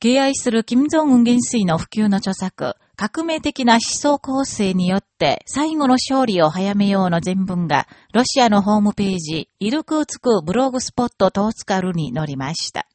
敬愛する金正恩元帥の普及の著作、革命的な思想構成によって最後の勝利を早めようの全文が、ロシアのホームページ、イルクーツクブログスポットトーツカルに載りました。